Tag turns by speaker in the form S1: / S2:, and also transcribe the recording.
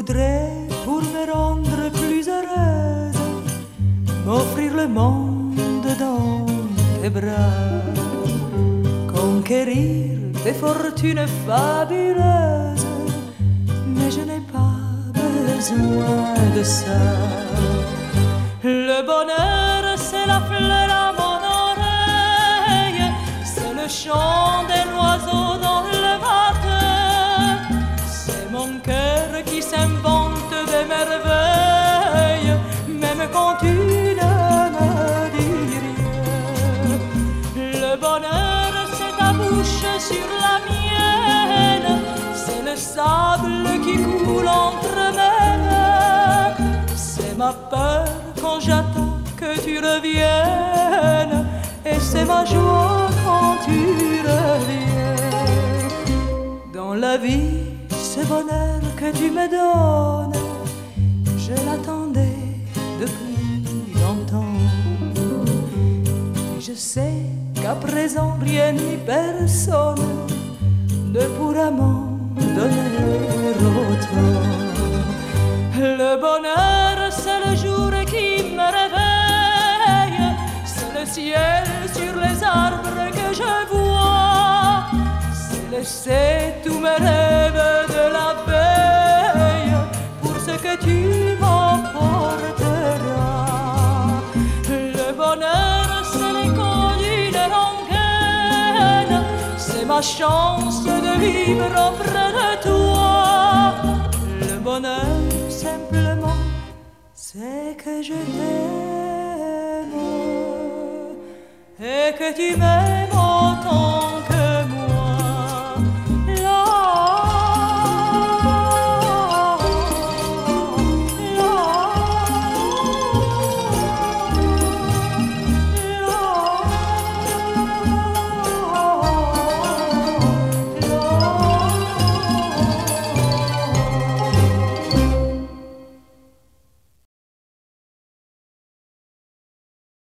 S1: voudrais, pour me rendre plus heureuse, m'offrir le monde dans tes bras, conquérir des fortunes fabuleuses, mais je n'ai pas besoin de ça. Le bonheur, c'est la fleur à mon oreille, c'est le chant des sur la mienne, c'est le sable qui coule entre mes mains, c'est ma peur quand j'attends que tu reviennes, et c'est ma joie quand tu reviens. Dans la vie, ce bonheur que tu me donnes, je l'attendais qu'à présent rien ni personne ne pourra m'en donner autant. Le bonheur, c'est le jour qui me réveille, c'est le ciel sur les arbres que je vois, c'est laisser tous mes rêves de la veille. Pour ce que tu ma chance de vivre auprès de toi. Le bonheur, simplement, c'est que je t'aime et que tu m'aimes.